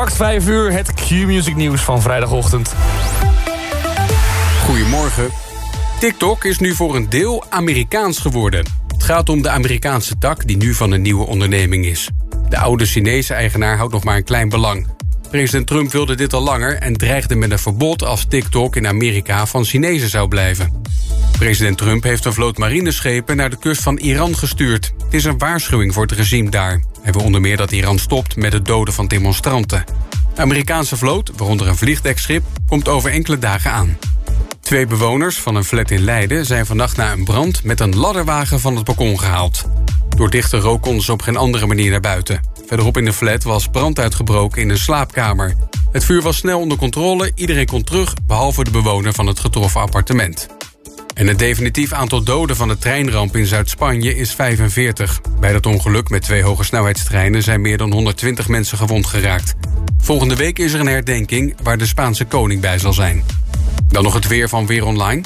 exact 5 uur het Q-music nieuws van vrijdagochtend. Goedemorgen. TikTok is nu voor een deel Amerikaans geworden. Het gaat om de Amerikaanse tak die nu van een nieuwe onderneming is. De oude Chinese eigenaar houdt nog maar een klein belang. President Trump wilde dit al langer en dreigde met een verbod als TikTok in Amerika van Chinezen zou blijven. President Trump heeft een vloot marineschepen naar de kust van Iran gestuurd. Het is een waarschuwing voor het regime daar. Wil onder meer dat Iran stopt met het doden van demonstranten. De Amerikaanse vloot, waaronder een vliegdekschip, komt over enkele dagen aan. Twee bewoners van een flat in Leiden zijn vannacht na een brand met een ladderwagen van het balkon gehaald. Door dichte rook konden ze op geen andere manier naar buiten. Verderop in de flat was brand uitgebroken in een slaapkamer. Het vuur was snel onder controle, iedereen kon terug... behalve de bewoner van het getroffen appartement. En het definitief aantal doden van de treinramp in Zuid-Spanje is 45. Bij dat ongeluk met twee hoge snelheidstreinen... zijn meer dan 120 mensen gewond geraakt. Volgende week is er een herdenking waar de Spaanse koning bij zal zijn. Dan nog het weer van Weer Online.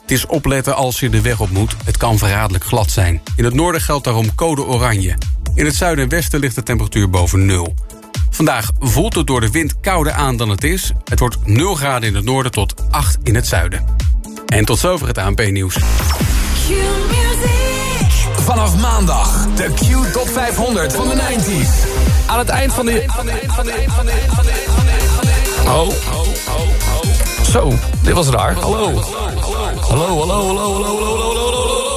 Het is opletten als je de weg op moet. Het kan verraderlijk glad zijn. In het noorden geldt daarom code oranje. In het zuiden en westen ligt de temperatuur boven nul. Vandaag voelt het door de wind kouder aan dan het is. Het wordt 0 graden in het noorden tot 8 in het zuiden. En tot zover het ANP-nieuws. Vanaf maandag de Q Top 500 van de 90s. Aan het eind van de... Oh. Zo, dit was raar. Hallo. Hallo, hallo, hallo, hallo, hallo, hallo, hallo.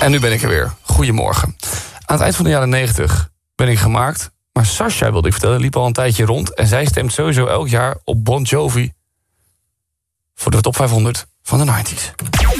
En nu ben ik er weer. Goedemorgen. Aan het eind van de jaren 90 ben ik gemaakt. Maar Sasha, wilde ik vertellen, liep al een tijdje rond. En zij stemt sowieso elk jaar op Bon Jovi... voor de top 500 van de 90s.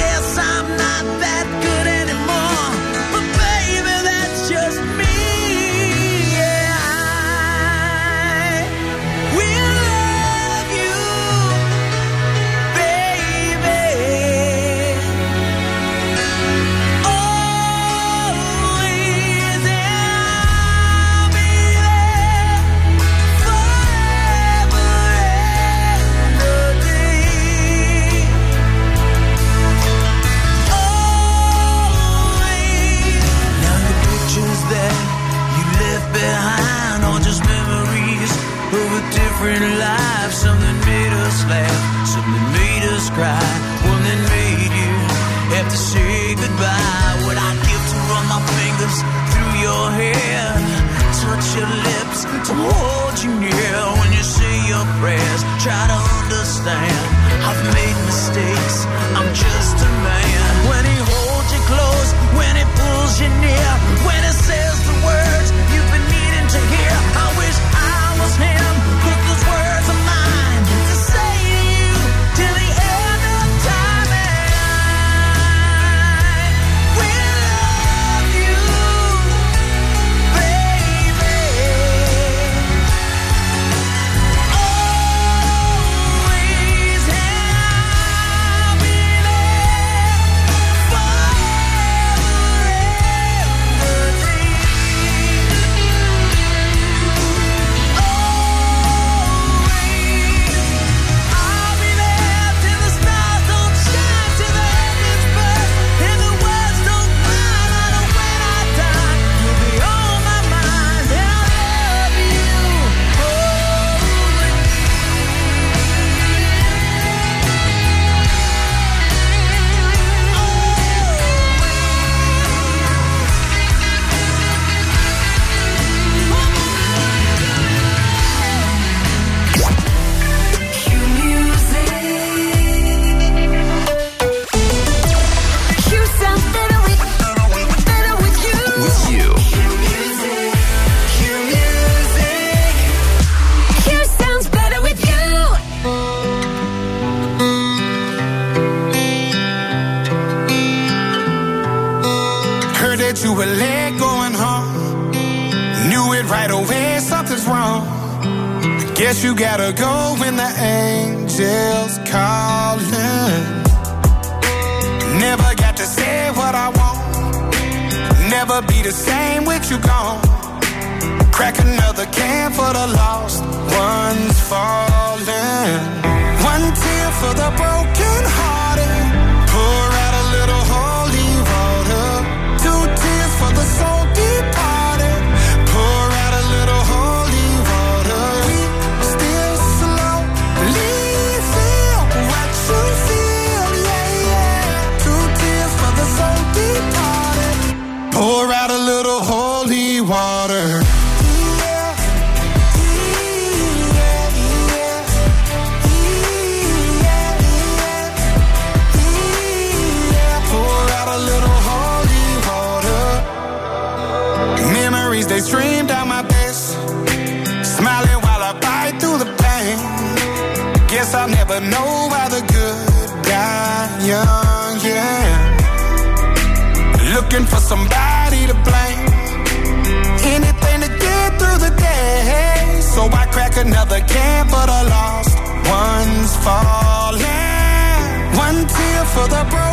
for the broken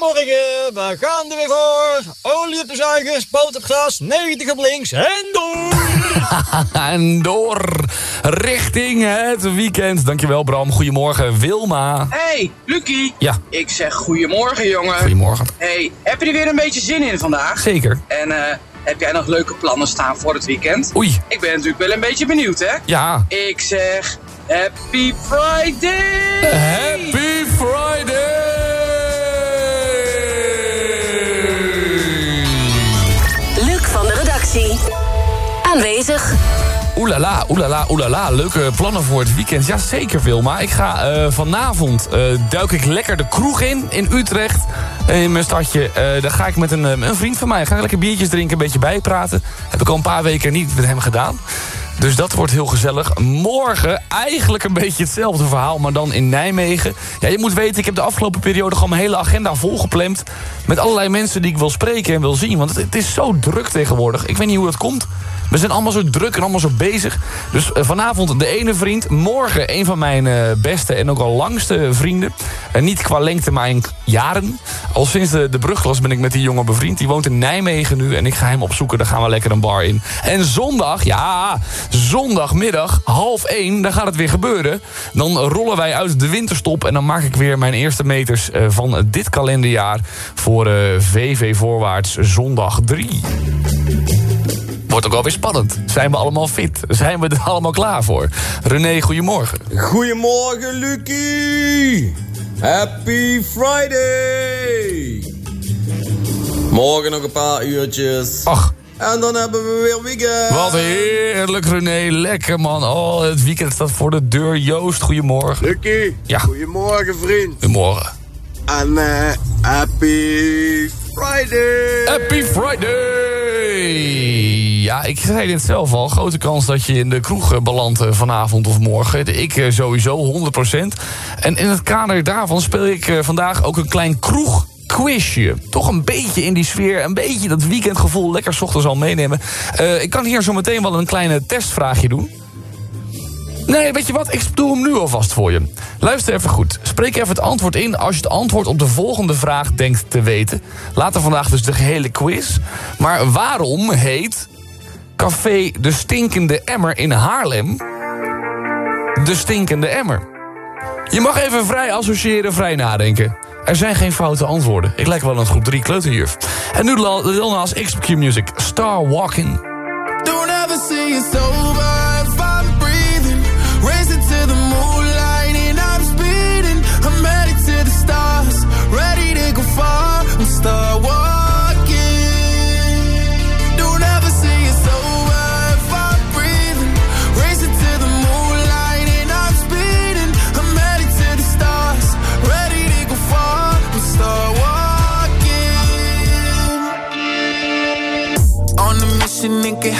goedemorgen. We gaan er weer voor. Olie op de zuiger, spoot op gras, 90 op links en door. En door richting het weekend. Dankjewel Bram. Goedemorgen Wilma. Hey, Lucky. Ja. Ik zeg goedemorgen, jongen. Goedemorgen. Hey, heb je er weer een beetje zin in vandaag? Zeker. En eh, heb jij nog leuke plannen staan voor het weekend? Oei. Ik ben natuurlijk wel een beetje benieuwd, hè? Ja. Ik zeg Happy Friday! Happy Friday! Redactie. Aanwezig. Oelala, oelala, oelala. Leuke plannen voor het weekend. Ja, zeker Wilma. Ik ga eh, vanavond eh, duik ik lekker de kroeg in, in Utrecht. eh, In mijn stadje. Eh daar ga ik met een, een vriend van mij. Ga ik lekker biertjes drinken, een beetje bijpraten. Heb ik al een paar weken niet met hem gedaan. Dus dat wordt heel gezellig. Morgen eigenlijk een beetje hetzelfde verhaal, maar dan in Nijmegen. Ja, je moet weten, ik heb de afgelopen periode gewoon mijn hele agenda volgepland. Met allerlei mensen die ik wil spreken en wil zien. Want het, het is zo druk tegenwoordig. Ik weet niet hoe dat komt. We zijn allemaal zo druk en allemaal zo bezig. Dus eh, vanavond de ene vriend. Morgen een van mijn eh, beste en ook al langste vrienden. En niet qua lengte, maar in jaren. Al sinds de, de brugklas ben ik met die jongen bevriend. Die woont in Nijmegen nu en ik ga hem opzoeken. Daar gaan we lekker een bar in. En zondag, ja, zondagmiddag, half één, dan gaat het weer gebeuren. Dan rollen wij uit de winterstop en dan maak ik weer mijn eerste meters eh, van dit kalenderjaar... voor eh, VV Voorwaarts zondag 3. Wordt ook alweer spannend. Zijn we allemaal fit? Zijn we er allemaal klaar voor? René, goedemorgen. Goedemorgen, Lucie. Happy Friday. Morgen nog een paar uurtjes. Ach, En dan hebben we weer weekend. wat heerlijk René. Lekker man. Oh, het weekend staat voor de deur. Joost, goedemorgen. Lucky, Ja. goedemorgen vriend. Goedemorgen. En eh, happy Friday. Happy Friday! Ja, ik zei het zelf al. Grote kans dat je in de kroeg eh, belandt eh, vanavond of morgen. Ik sowieso, 100%. En in het kader daarvan speel ik vandaag ook een klein kroeg quizje. Toch een beetje in die sfeer, een beetje dat weekendgevoel lekker 's ochtends al meenemen. Eh, ik kan hier zo meteen wel een kleine testvraagje doen. Nee, weet je wat? Ik doe hem nu alvast voor je. Luister even goed. Spreek even het antwoord in als je het antwoord op de volgende vraag denkt te weten. Later vandaag dus de gehele quiz. Maar waarom heet Café De Stinkende Emmer in Haarlem de Stinkende Emmer? Je mag even vrij associëren, vrij nadenken. Er zijn geen foute antwoorden. Ik lijk wel een groep 3 kleuterjuf. En nu Lil Nas Music, Star Walking. Don't ever see it's over if I'm breathing. Racing to the moonlight and I'm speeding. I'm headed to the stars, ready to go far.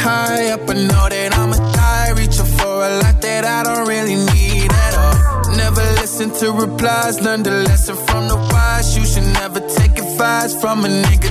high up, I know that I'ma die. Reaching for a lot that I don't really need at all. Never listen to replies, learn the lesson from the wise. You should never take advice from a nigga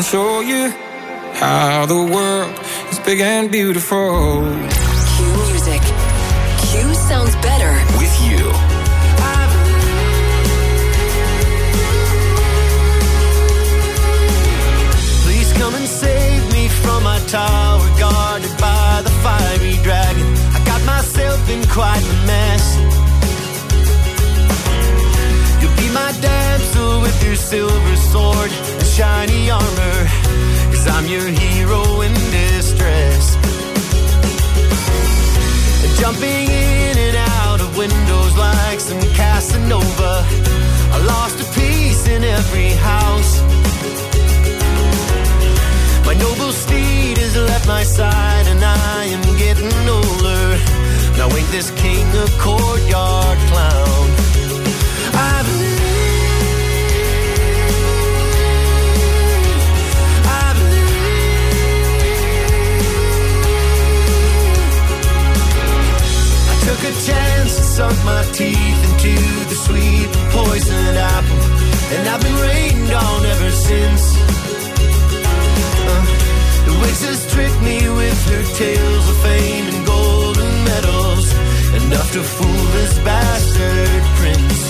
I won't show you how the world is big and beautiful. Q Music. Q sounds better with you. Please come and save me from my tower guarded by the fiery dragon. I got myself in quite a mess. You'll be my damsel with your silver sword and shiny armor. Cause I'm your hero in distress. Jumping in and out of windows like some Casanova. I lost a piece in every house. My noble steed has left my side and I am getting older. Now ain't this king a courtyard clown? I took a chance and sunk my teeth into the sweet poisoned apple, and I've been rained on ever since. Uh, the witches tricked me with her tales of fame and golden medals, enough to fool this bastard prince.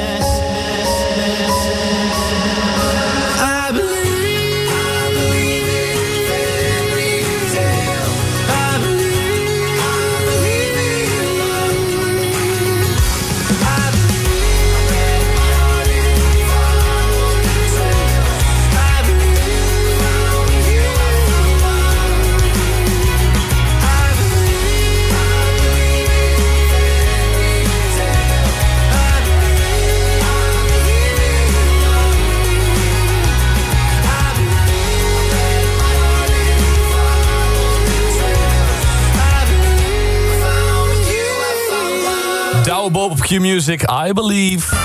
Douwe Bob op Q-Music, I Believe.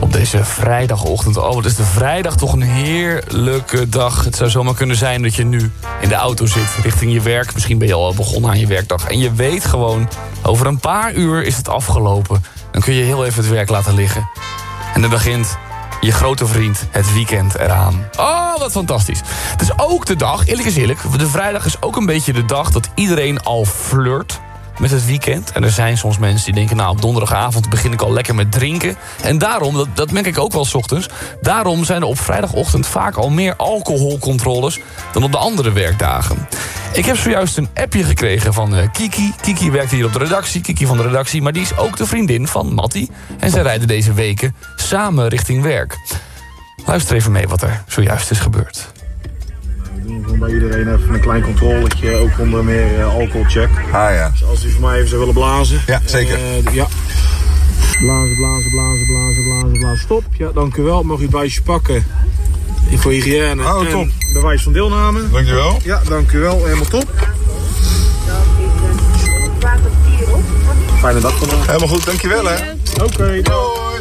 Op deze vrijdagochtend. Oh, wat is de vrijdag toch een heerlijke dag. Het zou zomaar kunnen zijn dat je nu in de auto zit richting je werk. Misschien ben je al begonnen aan je werkdag. En je weet gewoon, over een paar uur is het afgelopen. Dan kun je heel even het werk laten liggen. En dan begint je grote vriend het weekend eraan. Oh, wat fantastisch. Het is ook de dag, eerlijk is eerlijk... de vrijdag is ook een beetje de dag dat iedereen al flirt met het weekend. En er zijn soms mensen die denken... nou, op donderdagavond begin ik al lekker met drinken. En daarom, dat, merk ik ook wel s ochtends... daarom zijn er op vrijdagochtend vaak al meer alcoholcontroles... dan op de andere werkdagen. Ik heb zojuist een appje gekregen van eh, Kiki. Kiki werkt hier op de redactie, Kiki van de redactie... maar die is ook de vriendin van Mattie. En zij rijden deze weken samen richting werk. Luister even mee wat er zojuist is gebeurd. We doen gewoon bij iedereen even een klein controletje, ook onder meer eh, alcoholcheck. Ah ja. Dus als u voor mij even zou willen blazen. Ja, zeker. Eh, ja. Blazen, blazen, blazen, blazen, blazen, blazen. Stop. Ja, dank u wel. Mag u het buisje pakken. Voor hygiëne. Oh, en top. bewijs van deelname. Dankjewel. Ja, dank u wel. Helemaal top. Fijne dag vandaag. Helemaal goed, dankjewel hè. Oké, doei.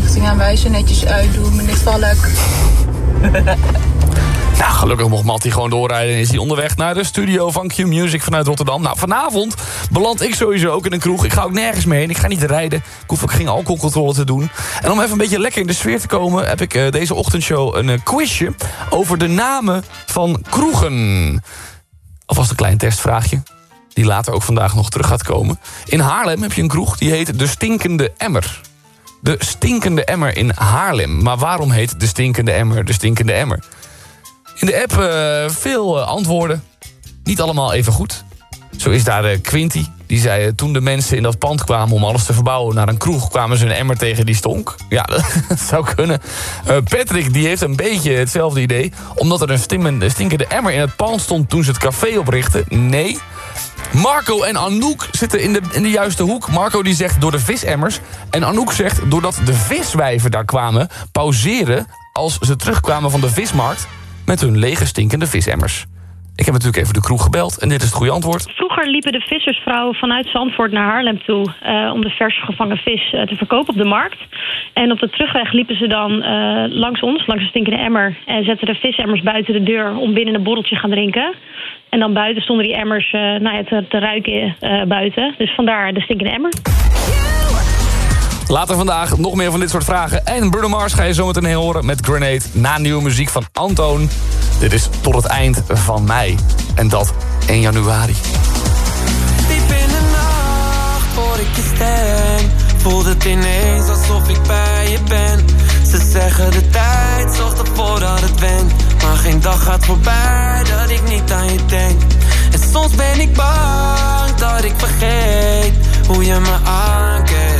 Richting aanwijzen, netjes uitdoen, meneer Valk. Nou, gelukkig mocht Mattie gewoon doorrijden en is hij onderweg naar de studio van Q-Music vanuit Rotterdam. Nou, vanavond beland ik sowieso ook in een kroeg. Ik ga ook nergens mee. Ik ga niet rijden. Ik hoef ook geen alcoholcontrole te doen. En om even een beetje lekker in de sfeer te komen... heb ik eh, deze ochtendshow een eh, quizje over de namen van kroegen. Alvast een klein testvraagje. Die later ook vandaag nog terug gaat komen. In Haarlem heb je een kroeg die heet De Stinkende Emmer. De Stinkende Emmer in Haarlem. Maar waarom heet De Stinkende Emmer De Stinkende Emmer? In de app eh, veel eh, antwoorden. Niet allemaal even goed. Zo is daar eh, Quinty. Die zei, toen de mensen in dat pand kwamen om alles te verbouwen naar een kroeg... kwamen ze een emmer tegen die stonk. Ja, dat zou kunnen. Patrick die heeft een beetje hetzelfde idee. Omdat er een stinkende emmer in het pand stond toen ze het café oprichtten. Nee. Marco en Anouk zitten in de, in de juiste hoek. Marco die zegt door de visemmers. En Anouk zegt doordat de viswijven daar kwamen... pauzeren als ze terugkwamen van de vismarkt... met hun lege stinkende visemmers. Ik heb natuurlijk even de kroeg gebeld en dit is het goede antwoord. Vroeger liepen de vissersvrouwen vanuit Zandvoort naar Haarlem toe... eh, om de vers gevangen vis eh, te verkopen op de markt. En op de terugweg liepen ze dan eh, langs ons, langs de stinkende emmer... en zetten de visemmers buiten de deur om binnen een borreltje gaan drinken. En dan buiten stonden die emmers nou ja, te, te ruiken buiten. Dus vandaar de stinkende emmer. Later vandaag nog meer van dit soort vragen. En Bruno Mars ga je zometeen horen met Grenade... na nieuwe muziek van Antoon. Dit is tot het eind van mei. En dat 1 januari. Diep in de nacht voor ik je stem Voelt het ineens alsof ik bij je ben Ze zeggen de tijd zorgt ervoor dat het went Maar geen dag gaat voorbij dat ik niet aan je denk En soms ben ik bang dat ik vergeet Hoe je me aankeek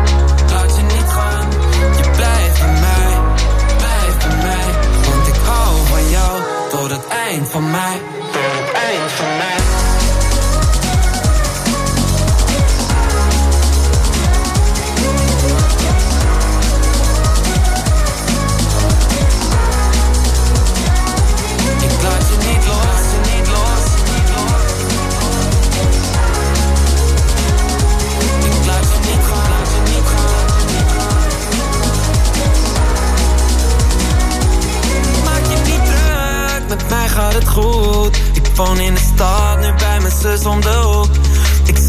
tot het eind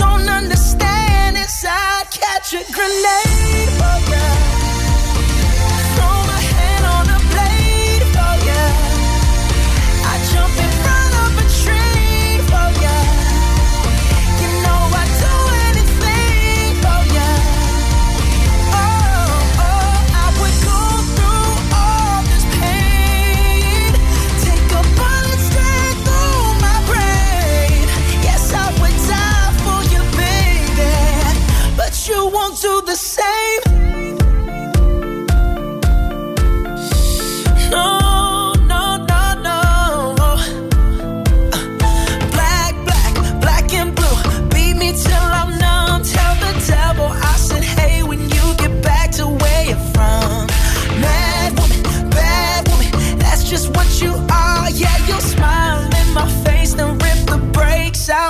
don't understand is I'd catch a grenade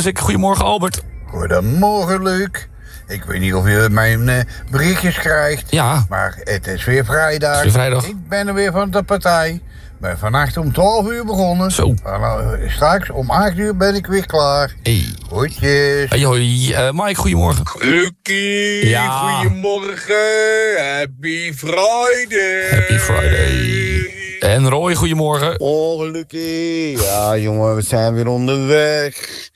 Q-Music, goedemorgen Albert. Goedemorgen, Luc. Ik weet niet of je mijn eh, berichtjes krijgt. Ja. Maar het is weer vrijdag. Het is weer vrijdag. Ik ben er weer van de partij. Ben vannacht om 12 uur begonnen. Zo. straks om 8 uur ben ik weer klaar. Hey. Goedjes. Hey, hoi, eh, Mike, goedemorgen. Lucky, Ja. goedemorgen. Happy Friday. Happy Friday. En Roy, goedemorgen. Oh, Lucky. Ja, jongen, we zijn weer onderweg.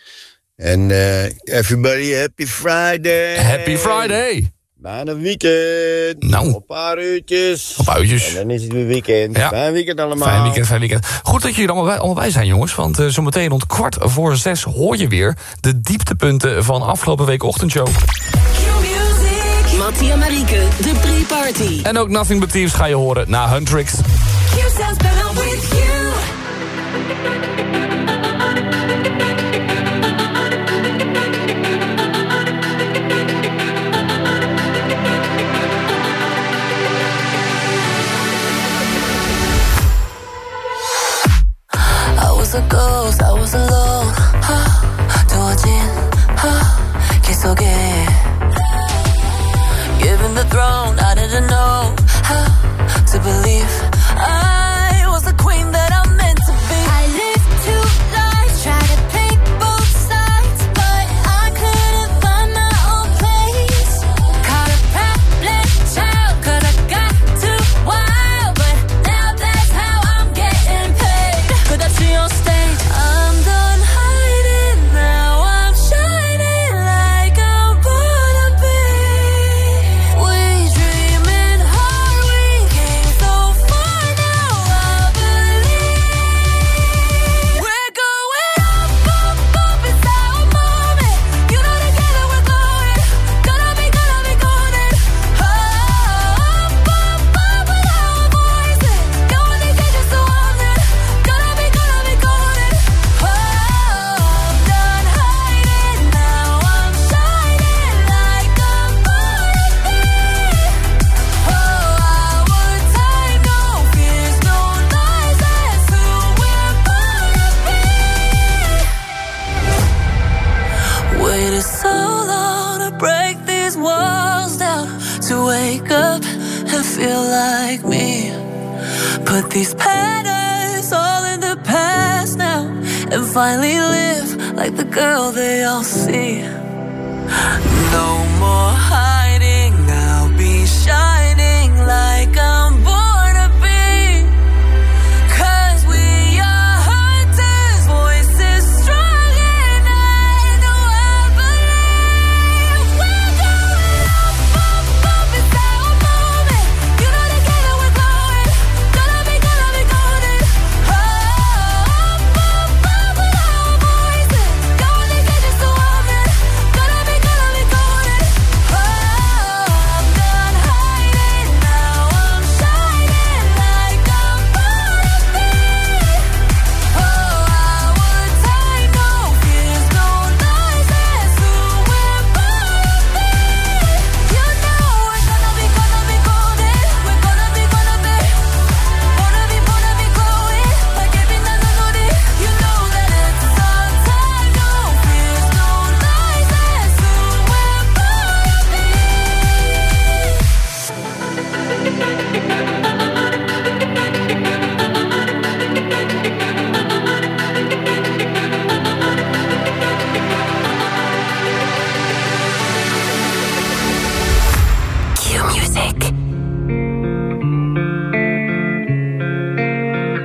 En eh everybody, happy Friday. Happy Friday. Bijna weekend. Nou. Nog Een paar uurtjes. Een paar uurtjes. En dan is het weer weekend. Ja. Fijn weekend allemaal. Fijn weekend, fijn weekend. Goed dat jullie er allemaal bij, allemaal bij zijn, jongens. Want eh, zometeen rond kwart voor zes hoor je weer... de dieptepunten van afgelopen week ochtendshow. Mattie en Marieke, de pre-party. En ook Nothing But Thieves ga je horen na Huntrix. You. was a ghost, I was alone. 하, 두어진 하, 길 속에. Given the throne, I didn't know how to believe I like the girl they all see. No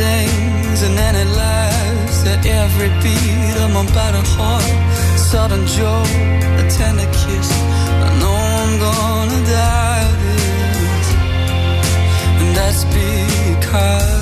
stings and then it laughs at every beat of my battered heart. Sudden joy, a tender kiss. I know I'm gonna die of this, and that's because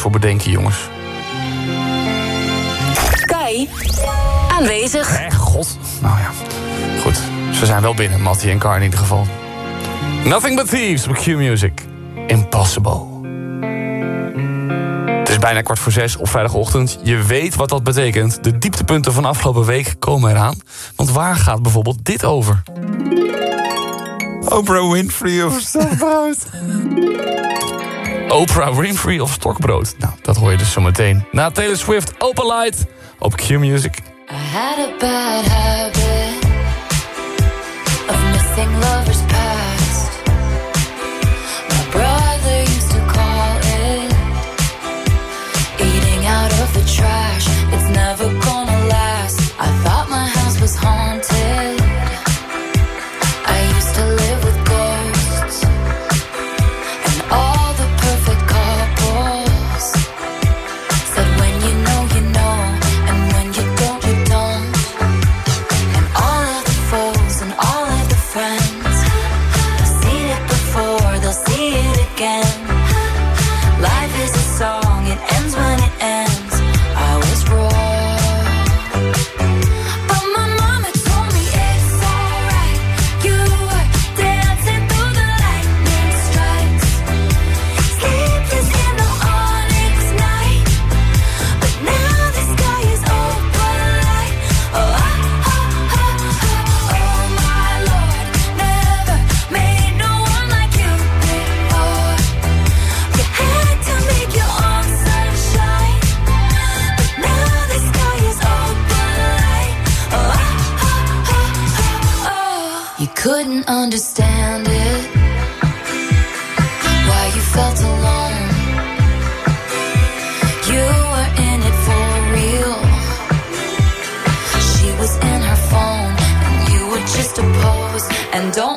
voor bedenken, jongens. Kai, aanwezig. Echt, god. Nou ja, goed. Ze zijn wel binnen, Mattie en Kar in ieder geval. Nothing but thieves op Q-Music. Impossible. Het is bijna kwart voor zes op vrijdagochtend. Je weet wat dat betekent. De dieptepunten van afgelopen week komen eraan. Want waar gaat bijvoorbeeld dit over? Oprah Winfrey of stokbrood. Oprah Winfrey of stokbrood? Nou, dat hoor je dus zo meteen. Na Taylor Swift, Open Light op Q-Music. I had a bad habit of missing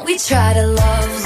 we try to love?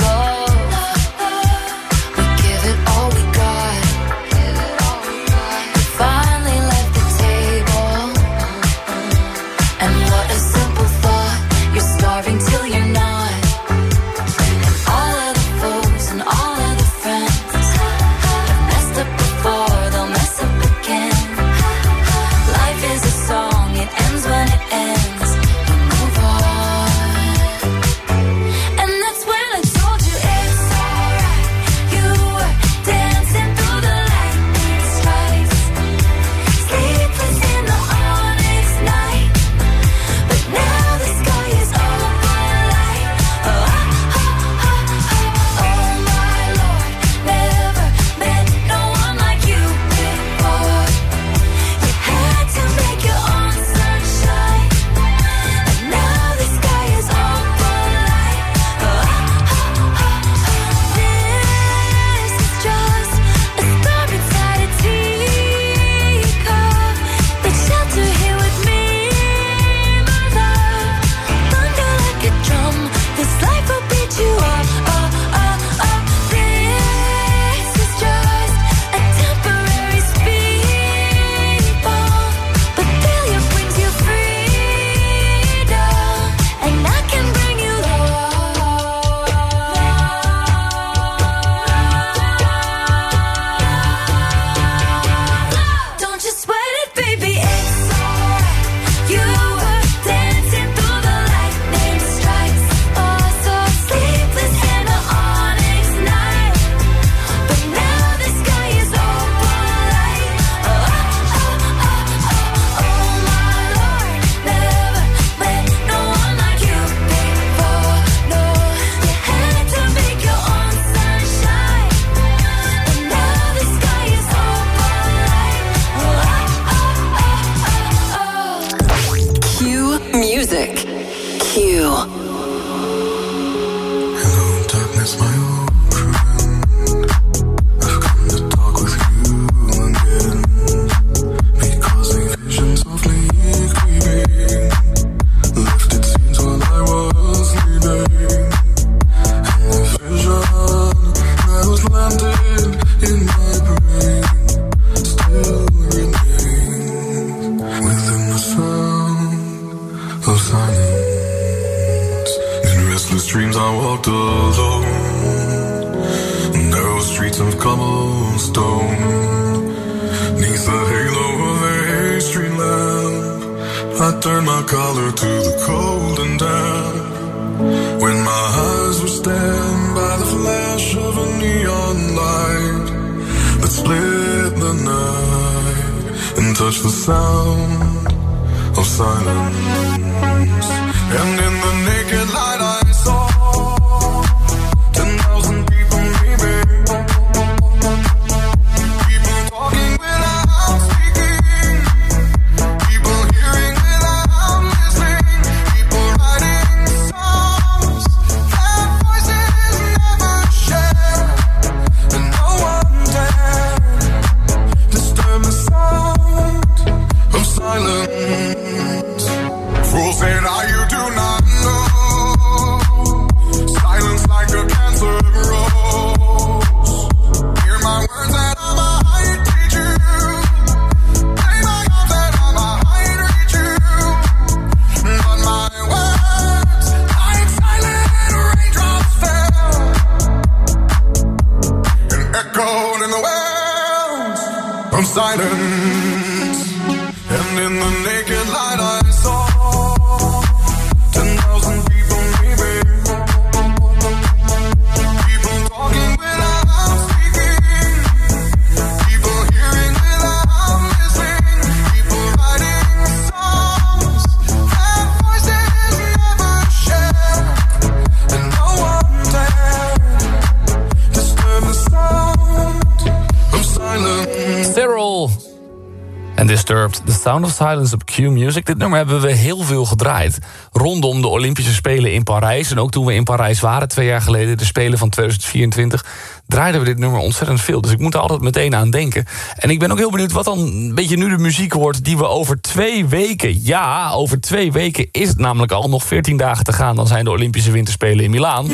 Of Silence op Q Music. Dit nummer hebben we heel veel gedraaid. Rondom de Olympische Spelen in Parijs. En ook toen we in Parijs waren, twee jaar geleden... de Spelen van 2024, draaiden we dit nummer ontzettend veel. Dus ik moet er altijd meteen aan denken. En ik ben ook heel benieuwd wat dan een beetje nu de muziek wordt... die we over twee weken, ja, over twee weken is het namelijk al... nog 14 dagen te gaan, dan zijn de Olympische Winterspelen in Milaan.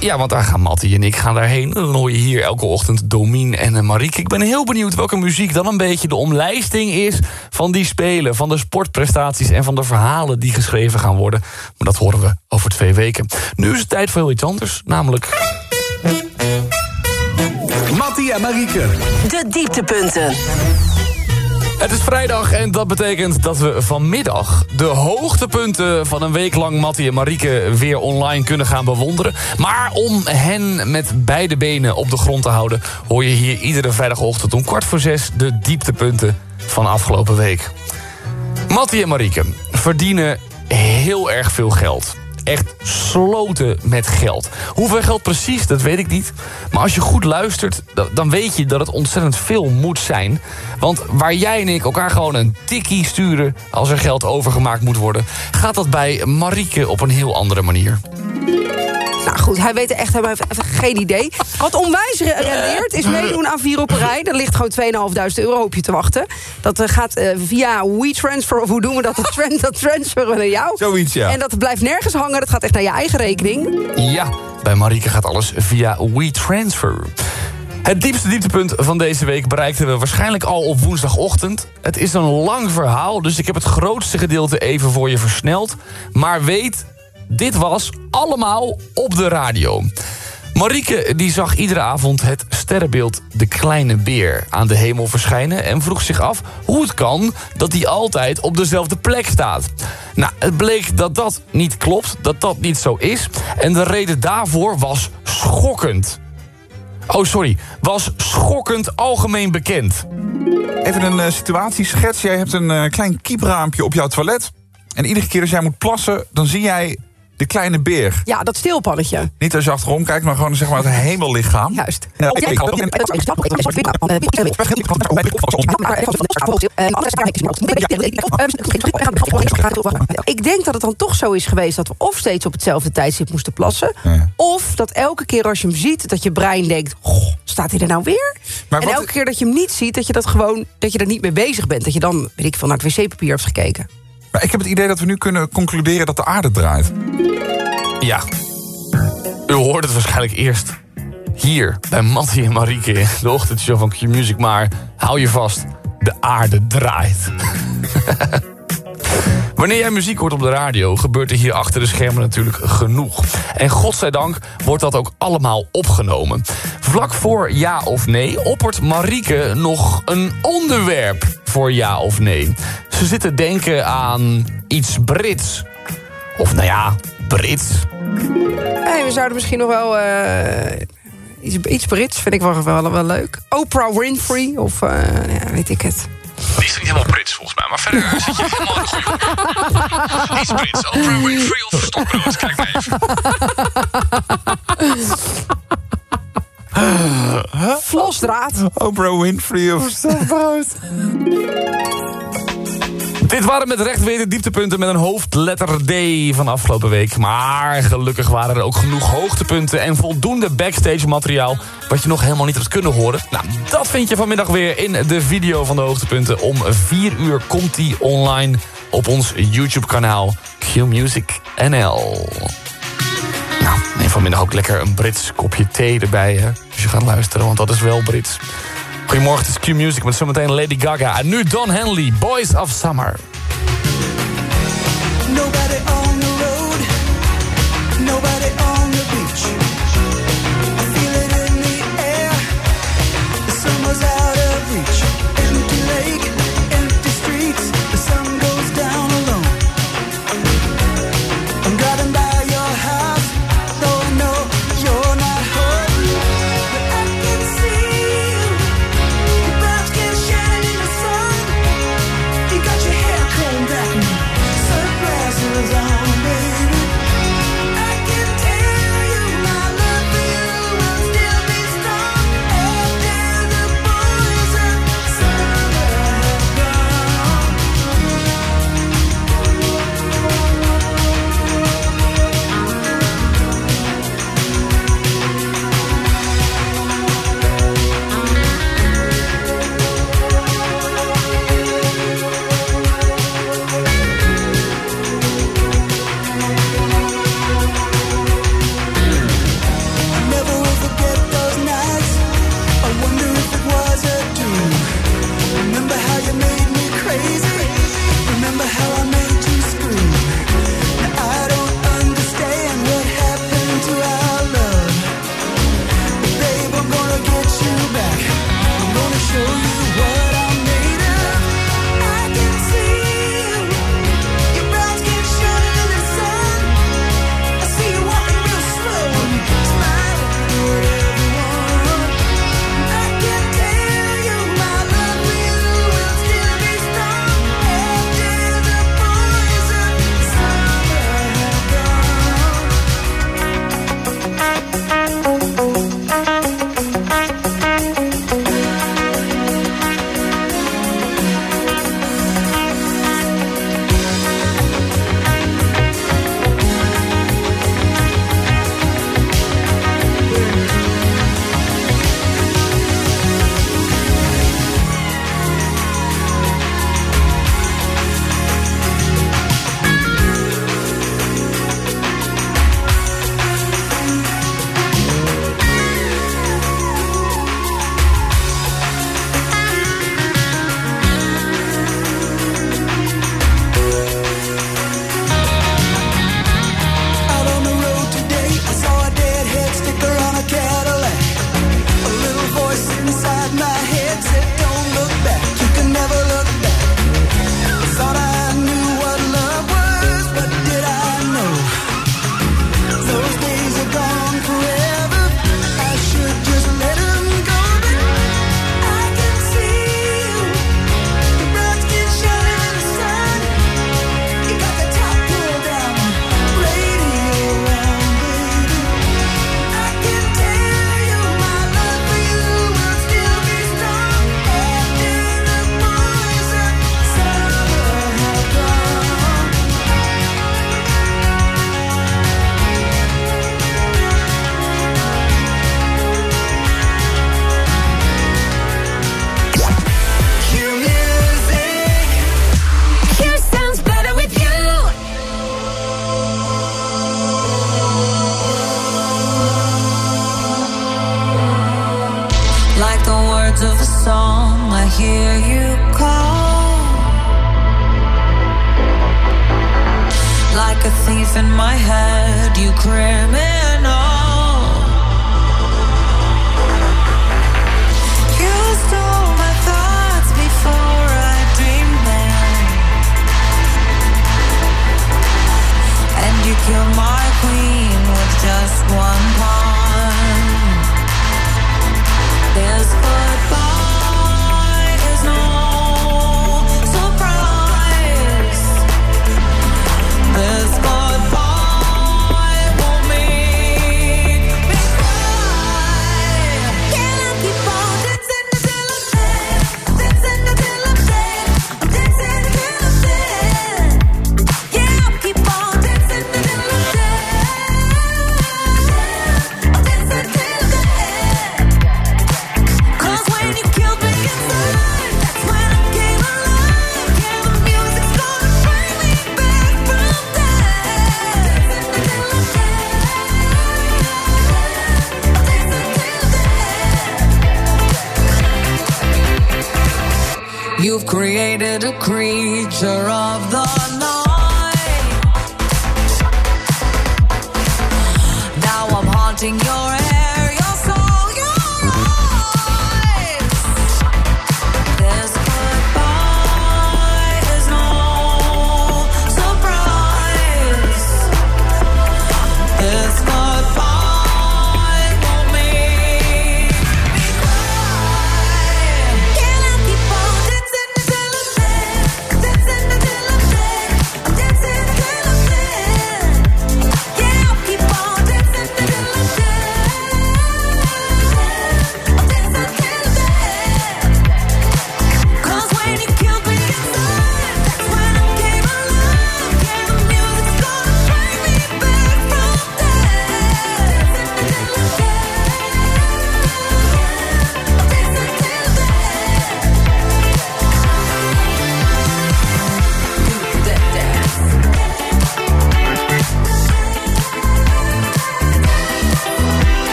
Ja, want daar gaan Mattie en ik gaan daarheen. Dan hoor je hier elke ochtend Domien en eh, Marieke. Ik ben heel benieuwd welke muziek dan een beetje de omlijsting is... van die spelen, van de sportprestaties... en van de verhalen die geschreven gaan worden. Maar dat horen we over twee weken. Nu is het tijd voor heel iets anders, namelijk... Mattie en Marieke. De dieptepunten. Het is vrijdag en dat betekent dat we vanmiddag de hoogtepunten van een week lang Mattie en Marieke weer online kunnen gaan bewonderen. Maar om hen met beide benen op de grond te houden, hoor je hier iedere vrijdagochtend om kwart voor zes de dieptepunten van afgelopen week. Mattie en Marieke verdienen heel erg veel geld. Echt sloten met geld. Hoeveel geld precies, dat weet ik niet. Maar als je goed luistert, da- dan weet je dat het ontzettend veel moet zijn. Want waar jij en ik elkaar gewoon een tikkie sturen... als er geld overgemaakt moet worden... gaat dat bij Marieke op een heel andere manier. Nou goed, hij weet er echt helemaal even geen idee. Wat onwijs re- rendeert is meedoen aan vier op een rij. Daar ligt gewoon 2.500 euro op je te wachten. Dat eh, gaat eh, via WeTransfer, of hoe doen we dat? Dat, tran- dat transferen we naar jou. Zoiets, ja. En dat blijft nergens hangen. Dat gaat echt naar je eigen rekening. Ja, bij Marieke gaat alles via WeTransfer. Het diepste dieptepunt van deze week bereikten we waarschijnlijk al op woensdagochtend. Het is een lang verhaal, dus ik heb het grootste gedeelte even voor je versneld. Maar weet, dit was allemaal op de radio. Marieke die zag iedere avond het sterrenbeeld De Kleine Beer aan de hemel verschijnen... en vroeg zich af hoe het kan dat hij altijd op dezelfde plek staat. Nou, het bleek dat dat niet klopt, dat dat niet zo is. En de reden daarvoor was schokkend. Oh, sorry. Was schokkend algemeen bekend. Even een eh, situatieschets. Jij hebt een eh, klein kiepraampje op jouw toilet. En iedere keer als jij moet plassen, dan zie jij de kleine beer. Ja, dat stilpannetje. Niet als je achterom kijkt, maar gewoon zeg maar het hemellichaam. Juist. Ja, ik- ik- Ik denk dat het dan toch zo is geweest dat we of steeds op hetzelfde tijdstip moesten plassen. Of dat elke keer als je hem ziet, dat je brein denkt: "Goh, staat hij er nou weer? Maar en elke keer dat je hem niet ziet, dat je dat gewoon dat je er niet mee bezig bent. Dat je dan, weet ik veel, naar het wc-papier hebt gekeken. Ik heb het idee dat we nu kunnen concluderen dat de aarde draait. Ja. U hoort het waarschijnlijk eerst. Hier, bij Mattie en Marieke de ochtendshow van Q-Music. Maar hou je vast, de aarde draait. Wanneer jij muziek hoort op de radio, gebeurt er hier achter de schermen natuurlijk genoeg. En godzijdank wordt dat ook allemaal opgenomen. Vlak voor ja of nee oppert Marieke nog een onderwerp voor ja of nee. Ze zit te denken aan iets Brits. Of nou ja, Brits. Hey, we zouden misschien nog wel eh, iets, iets Brits, vind ik wel, wel, wel leuk. Oprah Winfrey, of eh, ja, weet ik het. Die is niet helemaal Brits volgens mij, maar verder zit je helemaal in de goede Brits, Oprah Winfrey of Stokbrood, kijk maar even. Vlosdraad. Oprah Winfrey of Stokbrood. Dit waren met recht weer de dieptepunten met een hoofdletter D van afgelopen week. Maar gelukkig waren er ook genoeg hoogtepunten en voldoende backstage materiaal... wat je nog helemaal niet hebt kunnen horen. Nou, dat vind je vanmiddag weer in de video van de hoogtepunten. Om 4 uur komt die online op ons YouTube-kanaal Q-Music NL. Nou, neem vanmiddag ook lekker een Brits kopje thee erbij, hè. Als je gaat luisteren, want dat is wel Brits. Goedemorgen, het is Q-Music met zometeen Lady Gaga. En nu Don Henley, Boys of Summer.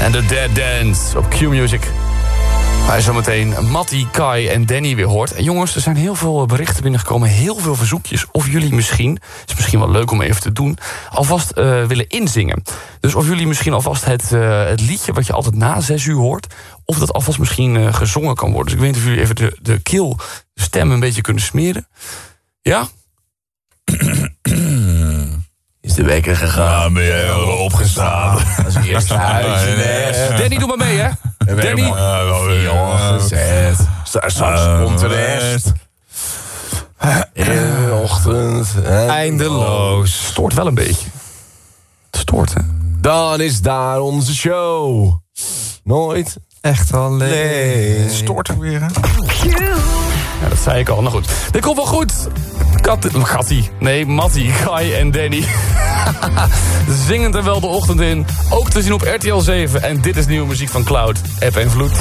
En The Dead Dance op Q-Music. Waar je zometeen Matty, Kai en Danny weer hoort. En jongens, er zijn heel veel berichten binnengekomen. Heel veel verzoekjes. Of jullie misschien, is misschien wel leuk om even te doen... alvast eh, willen inzingen. Dus of jullie misschien alvast het, eh, het liedje... wat je altijd na zes uur hoort... of dat alvast misschien eh, gezongen kan worden. Dus ik weet niet of jullie even de, de keel, de stem een beetje kunnen smeren. Ja? Is de wekker gegaan? ben jij opgestaan? Dat is eerst huisje Danny, doe maar mee, hè? Danny. Jongen, gezet. Straks komt de rest. In de ochtend. Eindeloos. Stoort wel een beetje. Het stoort, hè? Dan is daar onze show. Nooit echt alleen. Stoort er weer, hè? Ja, dat zei ik al. Nou goed. Dit komt wel goed. Kat, Gattie. Nee, Mattie, Kai en Danny. Zingend er wel de ochtend in. Ook te zien op RTL 7. En dit is nieuwe muziek van Cloud. App en Vloed.